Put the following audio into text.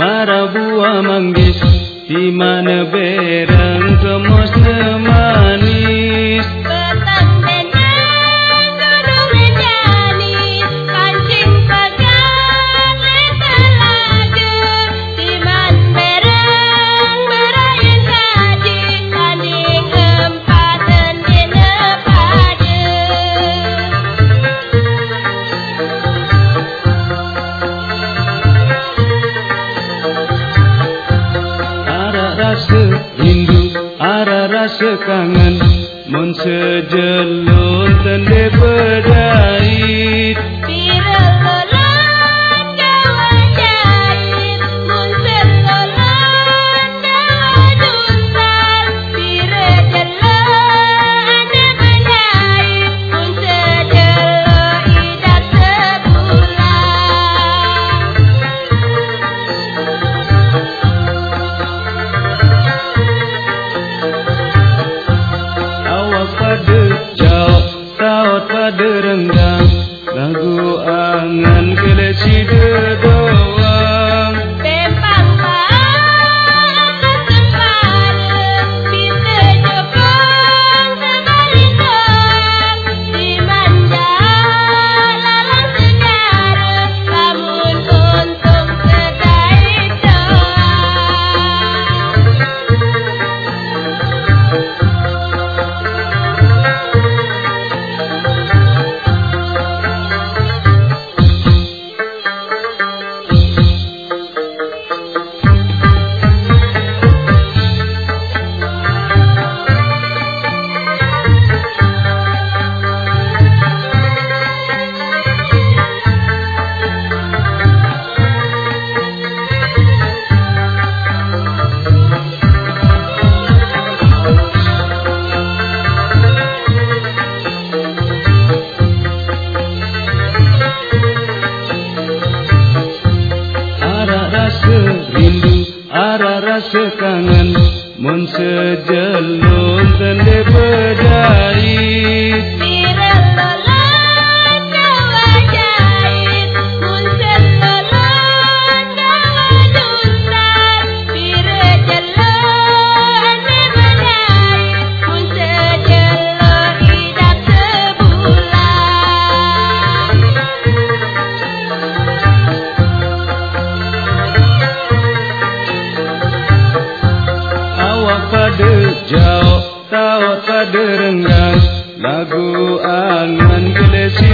marabu amangis di mana berang kemas teman rasa rindu, ara rasa kangen. Mun sejelun tende berdait ara rasa kangen Mun sejelun tende berdait pada jauh, taut pada renggang Lagu angan keleci